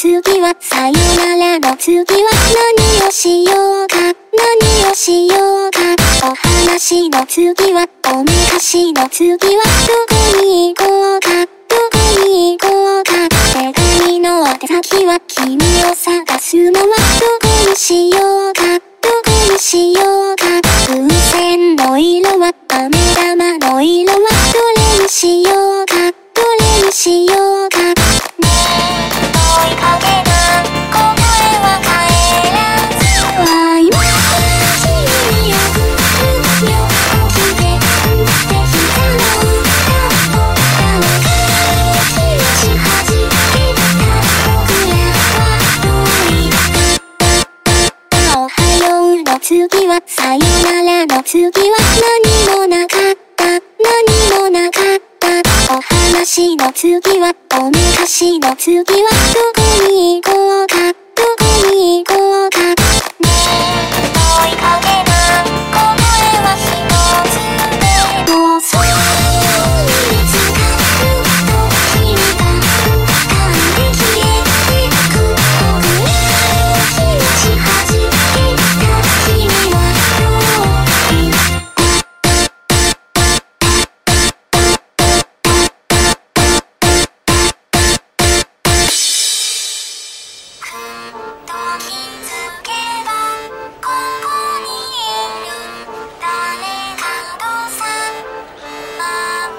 次はさよならの次は何をしようか。何をしようか。お話の次はおめかしの次はどこに行こうか。どこに行こうか。手紙の宛先は君を探すのはどこにしようか。どこにしようか風船の色は飴玉の色はどれにしようか。どれにしようか。次はさよならの次は何もなかった。何もなかった。お話の次はおめかしの次はどこに行こう。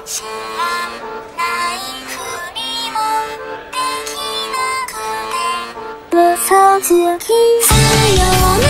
知らないふりもできなくて。嘘つき。さよ